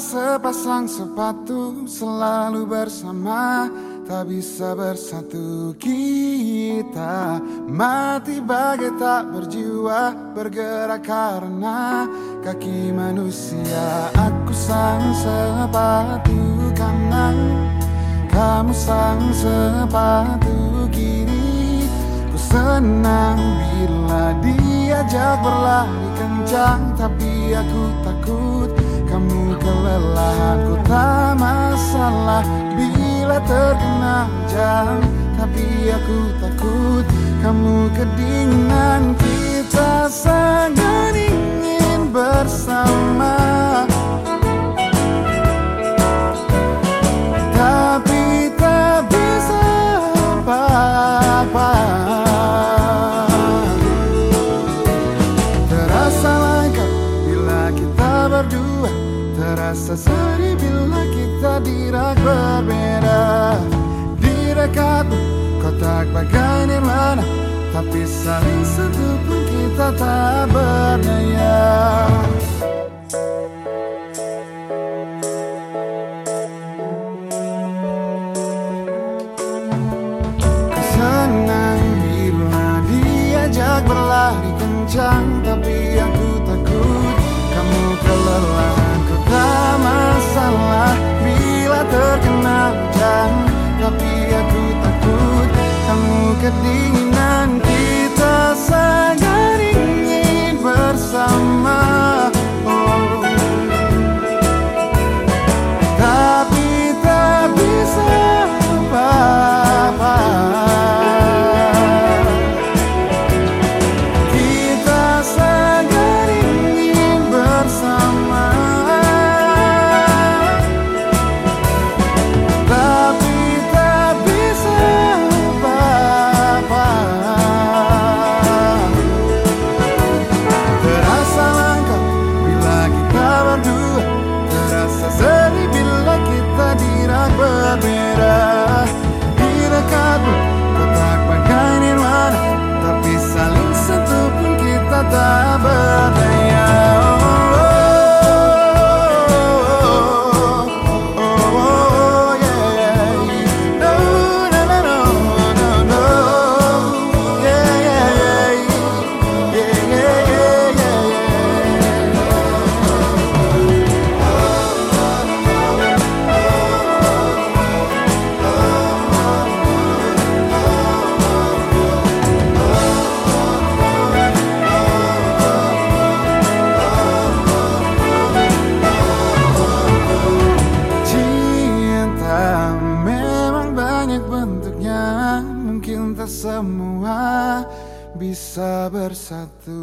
sepasang sepatu selalu bersama Tak bisa bersatu kita. Mati bagai tak berjiwa Bergerak karena kaki manusia. Aku sang sepatu kanan Kamu sang sepatu kiri senang bila diajak berlari kencang Tapi aku takut kamu kelelahan Ku tak masalah. Bila terkena jam Tapi aku takut kamu kedinginan Kita sangat Terasa sedih bila kita dirak berbeda. Di dekatmu kotak bagai nirwana Tapi saling sentuh pun kita tak berdaya. Bila diajak berlari kencang Tapi aku takut kamu kelelahan kamu kita semua bisa bersatu